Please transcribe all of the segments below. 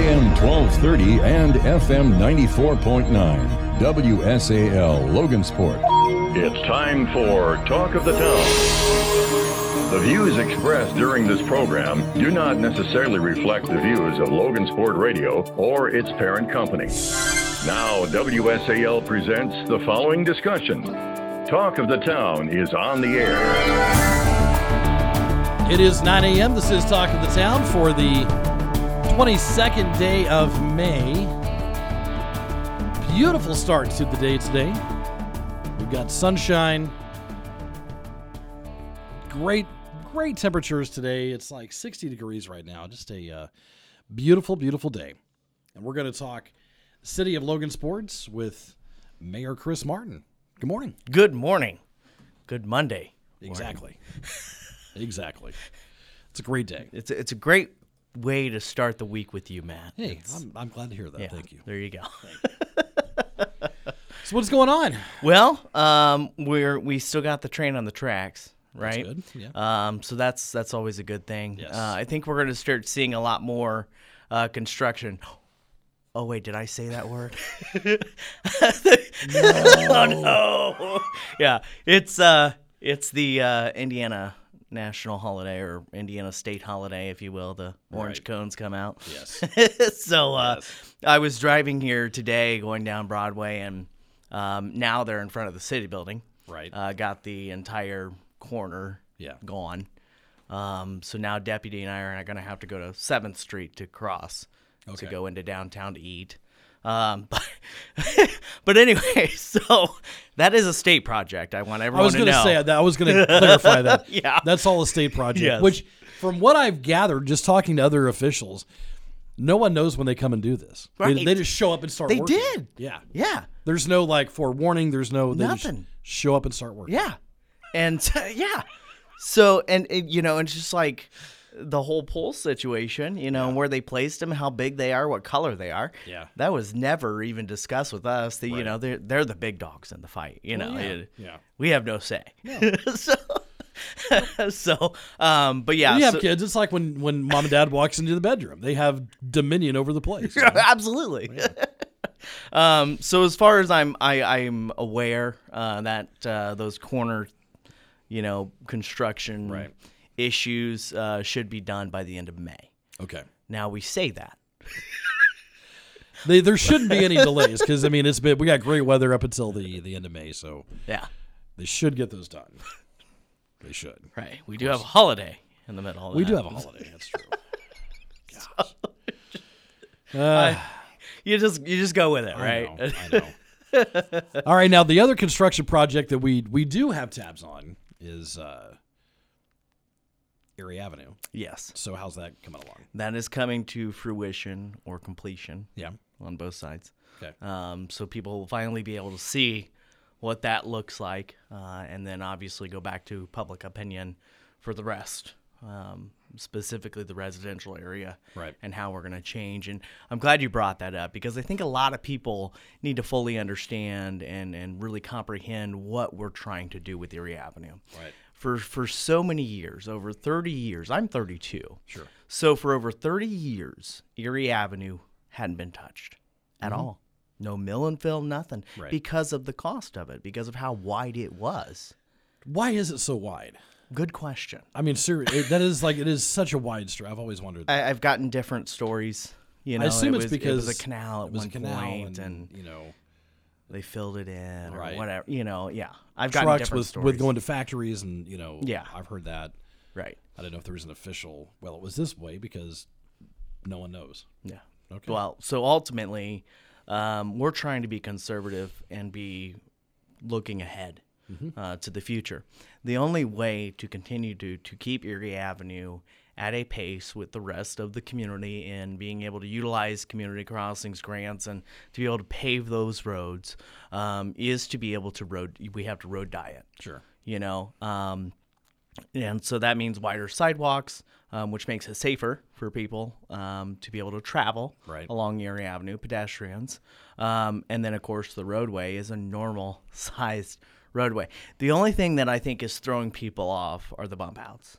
AM 1230 and FM 94.9. WSAL Logansport. It's time for Talk of the Town. The views expressed during this program do not necessarily reflect the views of Logansport Radio or its parent company. Now, WSAL presents the following discussion. Talk of the Town is on the air. It is 9 a.m. This is Talk of the Town for the 22nd day of May. Beautiful start to the day today. We've got sunshine. Great, great temperatures today. It's like 60 degrees right now. Just a uh, beautiful, beautiful day. And we're going to talk City of Logan Sports with Mayor Chris Martin. Good morning. Good morning. Good Monday. Exactly. exactly. It's a great day. It's a, it's a great way to start the week with you, Matt. Hey, I'm, I'm glad to hear that. yeah, Thank you. There you go. So what's going on? well, um, we're we still got the train on the tracks, right? good, yeah. Um, so that's that's always a good thing. Yes. Uh, I think we're going to start seeing a lot more uh, construction. Oh wait, did I say that word? oh no! Yeah, it's uh, it's the uh, Indiana national holiday or Indiana state holiday, if you will. The orange Right. cones come out. Yes. so uh, Yes. I was driving here today, going down Broadway, and um, now they're in front of the city building. Right. Uh, got the entire corner Yeah. gone. Um, so now Deputy and I are going to have to go to Seventh Street to cross Okay. to go into downtown to eat. Um, but, but anyway, so that is a state project. I want everyone. I was going to know. say that. I was going to clarify that. Yeah. That's all a state project. Yes. Which, from what I've gathered, just talking to other officials, no one knows when they come and do this. Right. they just show up and start They working. did. Yeah. Yeah. There's no like forewarning. There's no they just Nothing. show up and start working. Yeah. And yeah. So and, and, you know, and it's just like the whole pole situation, you know, where they placed them, how big they are, what color they are. Yeah. That was never even discussed with us. The, You know, they're they're the big dogs in the fight. You know, yeah. It- Yeah. we have no say. so, so, um, but yeah, When you have so- kids, it's like when when mom and dad walks into the bedroom. They have dominion over the place. you know? absolutely. um, so as far as I'm, I, I'm aware uh, that uh, those corner, you know, construction Right. Issues uh, should be done by the end of May. Okay. Now we say that. They, there shouldn't be any delays because I mean it's been we got great weather up until the the end of May, so Yeah, they should get those done. They should. right. We do have a holiday in the middle. Of We do have a holiday. That's true. Uh, You just you just go with it, I right? know, I know. All right, now the other construction project that we we do have tabs on is uh, Erie Avenue. yes, So how's that coming along? that is coming to fruition or completion Yeah. on both sides. Okay. um, so people will finally be able to see what that looks like, uh, and then obviously go back to public opinion for the rest, um, specifically the residential area, Right. and how we're going to change. And I'm glad you brought that up because I think a lot of people need to fully understand and and really comprehend what we're trying to do with Erie Avenue. Right. For for so many years, over 30 years, I'm 32. Sure. So for over 30 years, Erie Avenue hadn't been touched at all. No mill and fill, nothing. Mm-hmm. Right. Because of the cost of it, because of how wide it was. Why is it so wide? Good question. I mean, seriously, that is like it is such a wide strip. I've always wondered. That. I, I've gotten different stories. You know, I assume it it's was, because it was a canal at it was one a canal point, and, and, you know they filled it in Right. or whatever. You know, yeah. I've gotten trucks different with stories. with going to factories and you know Yeah. I've heard that. right. I don't know if there was an official. Well, it was this way because no one knows. Yeah. Okay. Well, so ultimately, um, we're trying to be conservative and be looking ahead uh, to the future. The only way to continue to to keep Erie Avenue at a pace with the rest of the community and being able to utilize community crossings grants and to be able to pave those roads um, is to be able to road. We have to road diet Sure. you know um, and so that means wider sidewalks um, which makes it safer for people um, to be able to travel Right. along Erie Avenue, pedestrians. Um, and then, of course, the roadway is a normal sized roadway. The only thing that I think is throwing people off are the bump outs.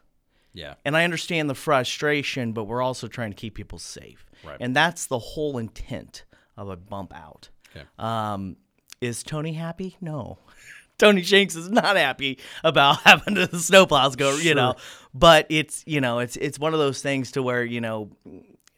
Yeah. And I understand the frustration, but we're also trying to keep people safe. Right. And that's the whole intent of a bump out. Okay. Um, is Tony happy? No. Tony Shanks is not happy about having the snowplows go, you know. But it's you know, it's it's one of those things to where, you know,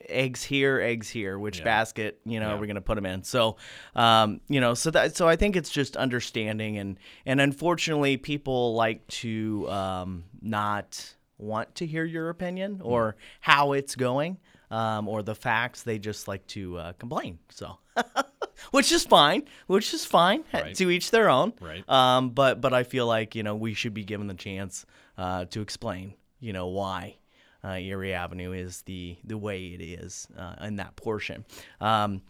eggs here, eggs here, which basket, you know, are we gonna put them in? So um, you know, so that so I think it's just understanding and and unfortunately people like to um not want to hear your opinion or how it's going. Um, or the facts, they just like to uh, complain. So, which is fine, which is fine. Right. To each their own. Right. Um, but but I feel like you know we should be given the chance uh, to explain you know why uh, Erie Avenue is the the way it is uh, in that portion. Um,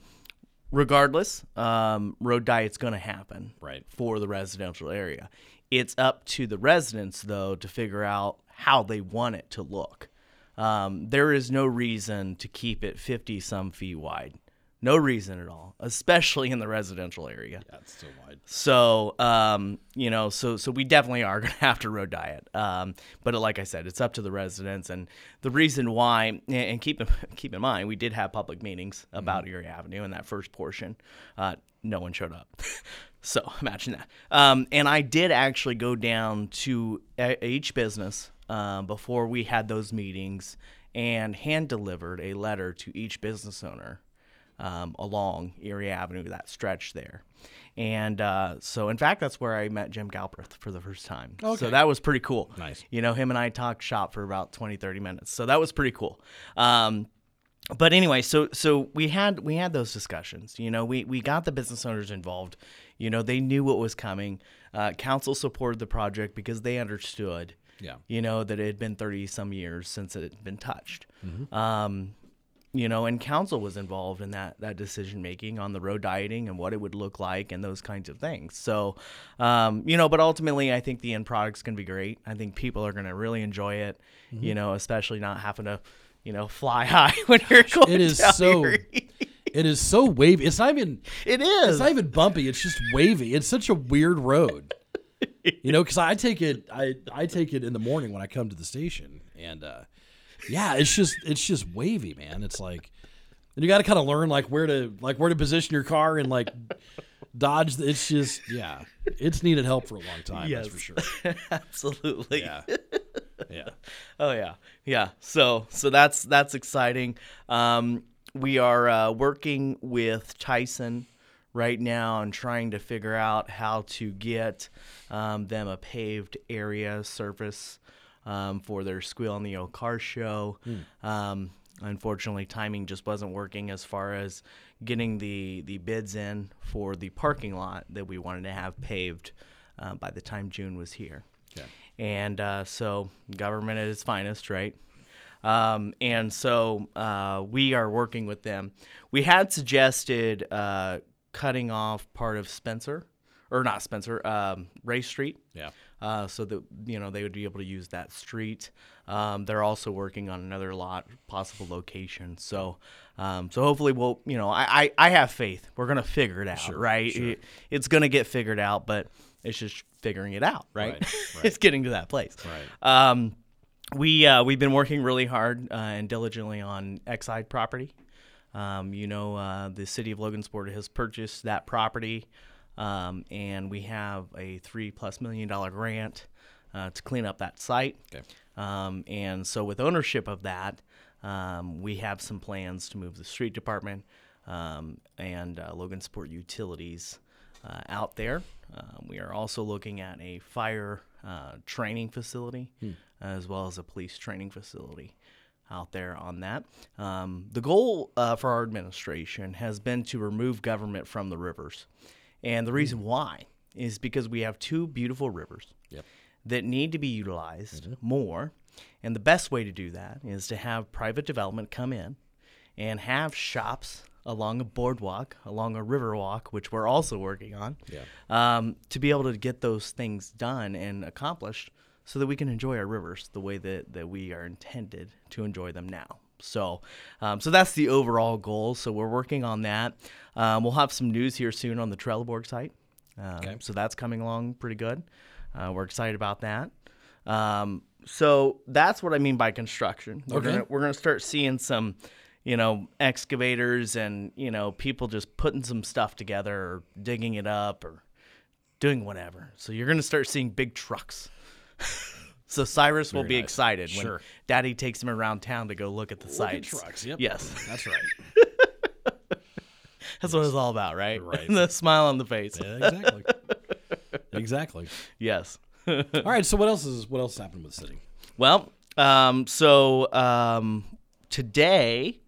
regardless, um, road diet's going to happen Right. for the residential area. It's up to the residents though to figure out how they want it to look. Um, there is no reason to keep it 50 some feet wide. No reason at all, especially in the residential area. That's still wide. So, um, you know, so so we definitely are going to have to road diet. Um, but like I said, it's up to the residents, and the reason why. And keep in, keep in mind, we did have public meetings about Erie Avenue in that first portion. Uh, no one showed up. so imagine that. Um, and I did actually go down to each business uh, before we had those meetings and hand delivered a letter to each business owner um, along Erie Avenue, that stretch there. And uh, so, in fact, that's where I met Jim Galbraith for the first time. Okay. So that was pretty cool. Nice. You know, him and I talked shop for about 20, 30 minutes. So that was pretty cool. Um, but anyway, so so we had we had those discussions. You know, we we got the business owners involved. You know, they knew what was coming. Uh, council supported the project because they understood. Yeah. You know that it had been thirty some years since it had been touched. Mm-hmm. Um, you know, and council was involved in that that decision making on the road dieting and what it would look like and those kinds of things. So, um, you know, but ultimately, I think the end product's going to be great. I think people are going to really enjoy it. Mm-hmm. You know, especially not having to, you know, fly high when you're going. It is so. It is so wavy. It's not even. It is. It's not even bumpy. It's just wavy. It's such a weird road. You know, because I take it, I I take it in the morning when I come to the station, and uh, yeah, it's just it's just wavy, man. It's like, and you got to kind of learn like where to like where to position your car and like dodge. the- It's just yeah, it's needed help for a long time. That's for sure. Absolutely. Yeah, yeah. Oh yeah, yeah. So so that's that's exciting. Um, we are uh, working with Tyson right now and trying to figure out how to get um, them a paved area surface um, for their Squeal on the Old Car Show. Um, unfortunately, timing just wasn't working as far as getting the the bids in for the parking lot that we wanted to have paved uh, by the time June was here. Okay. And uh, so, government at its finest, right? Um, and so uh, we are working with them. We had suggested uh, cutting off part of Spencer, or not Spencer, um, Ray Street. Yeah. Uh, so that you know they would be able to use that street. Um, they're also working on another lot, possible location. So, um, so hopefully we'll, you know, I, I, I have faith we're gonna figure it out, right? It- it's gonna get figured out, but it's just figuring it out, right? Right, right. it's getting to that place. Right. Um, we uh, we've been working really hard uh, and diligently on Exide property. Um, you know, uh, the city of Logansport has purchased that property, um, and we have a three plus million dollar grant uh, to clean up that site. Okay. Um, and so, with ownership of that, um, we have some plans to move the street department um, and uh, Logansport utilities uh, out there. Um, we are also looking at a fire uh, training facility as well as a police training facility out there on that. Um, the goal uh, for our administration has been to remove government from the rivers. And the reason why is because we have two beautiful rivers Yep. that need to be utilized more. And the best way to do that is to have private development come in and have shops along a boardwalk, along a river walk, which we're also working on, Yeah. um, to be able to get those things done and accomplished so that we can enjoy our rivers the way that, that we are intended to enjoy them now. So, um, so that's the overall goal. So we're working on that. Um, we'll have some news here soon on the Trelleborg site. Um, Okay. So that's coming along pretty good. Uh, we're excited about that. Um, so that's what I mean by construction. We're Okay. gonna we're gonna start seeing some, you know, excavators and you know people just putting some stuff together or digging it up or doing whatever. So you're gonna start seeing big trucks. So Cyrus will be nice. excited Sure. when Daddy takes him around town to go look at the Look at trucks. Yep. Yes, That's right. that's what it's all about, right? Right. the smile on the face. Yeah, exactly. exactly. Yes. All right. So what else is what else happened with the city? Well, um, so um, today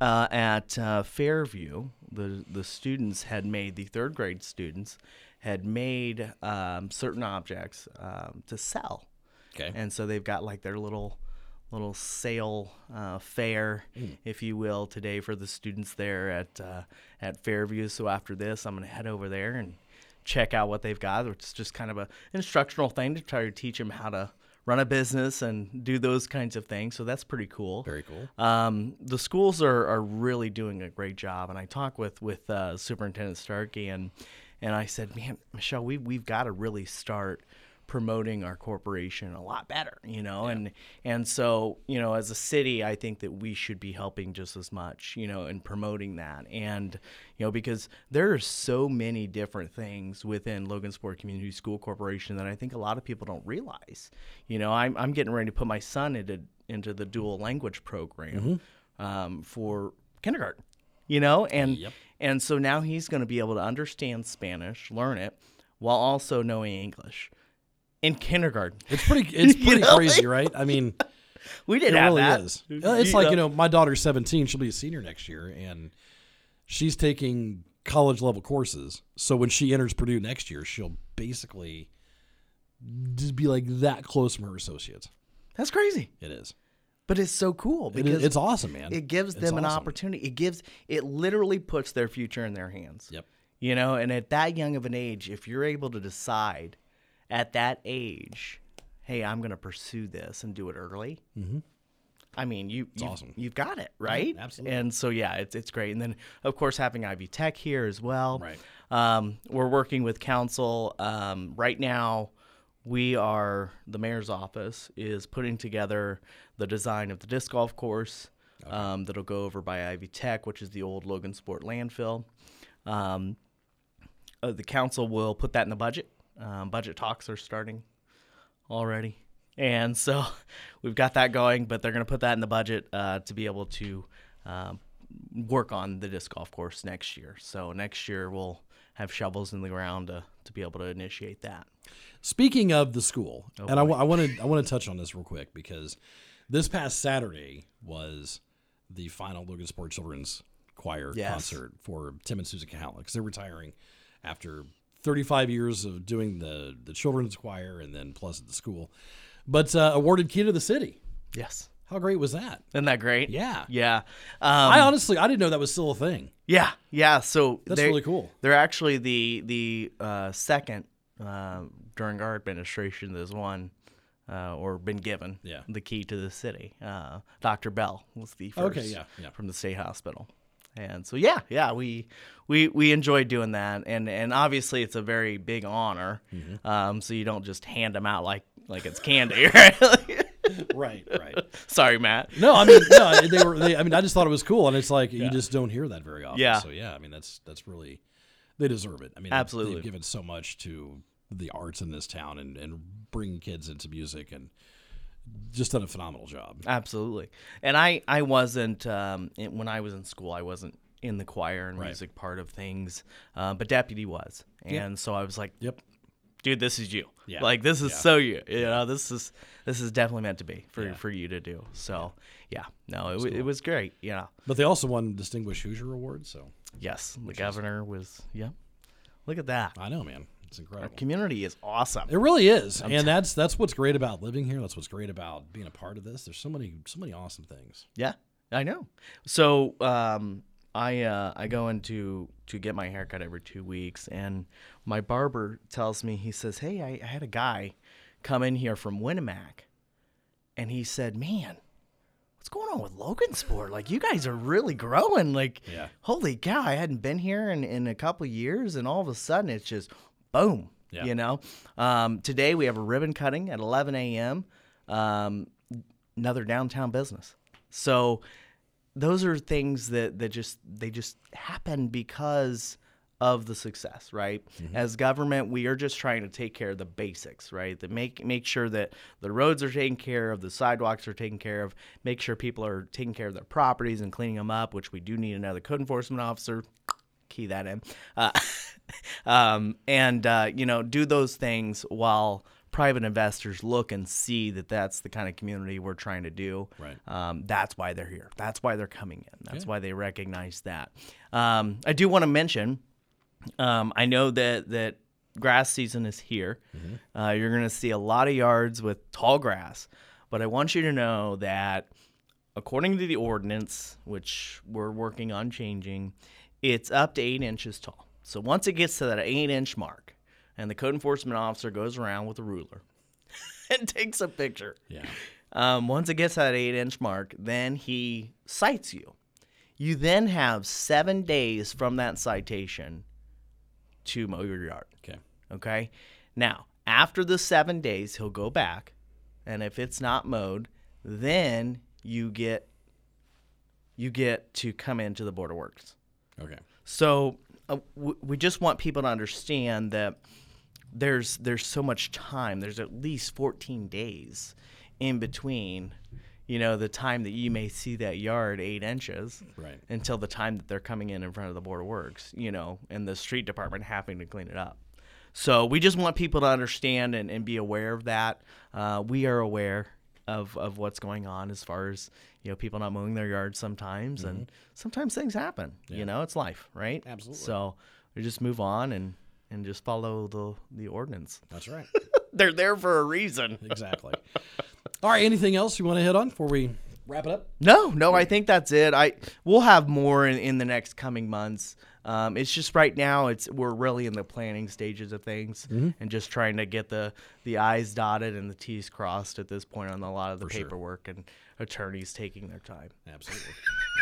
uh, at uh, Fairview, the the students had made the third grade students had made um, certain objects um, to sell, Okay. and so they've got like their little little sale uh, fair, if you will, today for the students there at uh, at Fairview. So after this, I'm gonna head over there and check out what they've got, which is just kind of a instructional thing to try to teach them how to run a business and do those kinds of things. So that's pretty cool. Very cool. Um, the schools are, are really doing a great job, and I talk with with uh, Superintendent Starkey, and and I said, man, Michelle, we we've got to really start promoting our corporation a lot better, you know, and and so you know, as a city, I think that we should be helping just as much, you know, in promoting that, and you know, because there are so many different things within Logansport Community School Corporation that I think a lot of people don't realize. You know, I'm I'm getting ready to put my son into into the dual language program um, for kindergarten. You know, and Yep. And so now he's going to be able to understand Spanish, learn it, while also knowing English in kindergarten. It's pretty. It's You pretty know? crazy, right? I mean, We didn't it really that. is. Uh, It's like you know, my daughter's 17. She'll be a senior next year, and she's taking college level courses. So when she enters Purdue next year, she'll basically just be like that close from her associates. That's crazy, It is. But it's so cool because is it's awesome, man. it gives It's them an awesome. opportunity. It gives it literally puts their future in their hands. Yep. You know, and at that young of an age, if you're able to decide at that age, hey, I'm going to pursue this and do it early. Mm-hmm. I mean, you, you awesome. You've got it right. absolutely. And so yeah, it's it's great. And then of course having Ivy Tech here as well. Right. Um, we're working with council um, right now. We are the mayor's office is putting together the design of the disc golf course um, that'll go over by Ivy Tech, which is the old Logansport landfill. Um, uh, the council will put that in the budget. Um, budget talks are starting already. And so we've got that going, but they're going to put that in the budget uh, to be able to um, work on the disc golf course next year. So next year we'll have shovels in the ground to, to be able to initiate that. Speaking of the school, Oh, and I want to I want to touch on this real quick because this past Saturday was the final Logansport Children's Choir Yes. concert for Tim and Susan Cahala because they're retiring after 35 years of doing the the children's choir and then plus at the school, but uh, awarded key to the city. Yes. How great was that? Isn't that great? Yeah. Yeah. Um, I honestly I didn't know that was still a thing. Yeah, yeah. So That's really cool. They're actually the the uh, second uh, during our administration. There's one uh, or been given Yeah. the key to the city. Uh, Dr. Bell was the first. Okay, yeah, yeah. from the state hospital. And so yeah, yeah, we we we enjoyed doing that, and and obviously it's a very big honor. Mm-hmm. Um, so you don't just hand them out like like it's candy, right? Right, right. Sorry, Matt. No, I mean, no, they were. They, I mean, I just thought it was cool, and it's like you just don't hear that very often. Yeah. So yeah, I mean, that's that's really they deserve it. I mean, Absolutely. they've given so much to the arts in this town and and bringing kids into music and just done a phenomenal job. Absolutely. And I, I wasn't, um, when I was in school, I wasn't in the choir and Right. music part of things, uh, but deputy was. And so I was like, Yep. Dude, this is you. Yeah. Like, this is Yeah. so you. You know, this is, this is definitely meant to be for, for you to do. So, yeah, no, it, wa- it was great. Yeah. But they also won Distinguished Hoosier Award, so Yes. The governor was, yeah. Look at that. I know, man, it's incredible. Our Community is awesome. It really is, and that's that's what's great about living here. That's what's great about being a part of this. There's so many so many awesome things. Yeah, I know. So um, I uh, I go into to get my haircut every two weeks, and my barber tells me he says, "Hey, I, I had a guy come in here from Winamac, and he said, man." What's going on with Logansport? Like you guys are really growing. Like, Yeah. holy cow! I hadn't been here in, in a couple of years, and all of a sudden it's just boom. Yeah. You know, um, today we have a ribbon cutting at 11 a.m. um, another downtown business. So those are things that that just they just happen because of the success, right? As government, we are just trying to take care of the basics, right? That make make sure that the roads are taken care of, the sidewalks are taken care of, make sure people are taking care of their properties and cleaning them up, which we do need another code enforcement officer. Key that in, uh, um, and uh, you know, do those things while private investors look and see that that's the kind of community we're trying to do. Right. Um, that's why they're here. That's why they're coming in. That's why they recognize that. Um, I do want to mention. Um, I know that that grass season is here. Uh, you're going to see a lot of yards with tall grass, but I want you to know that according to the ordinance, which we're working on changing, it's up to eight inches tall. So once it gets to that eight inch mark, and the code enforcement officer goes around with a ruler and takes a picture. Yeah. Um, once it gets to that eight inch mark, then he cites you. You then have seven days from that citation to mow your yard. Okay. Okay. Now, after the seven days, he'll go back, and if it's not mowed, then you get you get to come into the board of works. Okay. So uh, w- we just want people to understand that there's there's so much time. There's at least 14 days in between, you know, the time that you may see that yard eight inches, Right. until the time that they're coming in in front of the board of works, you know, and the street department having to clean it up. So we just want people to understand and, and be aware of that. Uh, we are aware of, of what's going on as far as you know people not mowing their yards sometimes, and sometimes things happen. You know, it's life, right? Absolutely. So we just move on and and just follow the the ordinance. That's right. They're there for a reason. exactly. All right. Anything else you want to hit on before we wrap it up? No, no, I think that's it. I we'll have more in, in the next coming months. Um, it's just right now it's we're really in the planning stages of things and just trying to get the the i's dotted and the t's crossed at this point on a lot of the sure. paperwork and attorneys taking their time. Absolutely.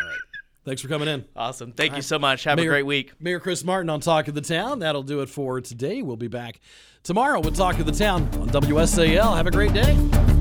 Thanks for coming in. Awesome. Thank you so much. Have Mayor- a great week. Mayor Chris Martin on Talk of the Town. That'll do it for today. We'll be back tomorrow with Talk of the Town on WSAL. Have a great day.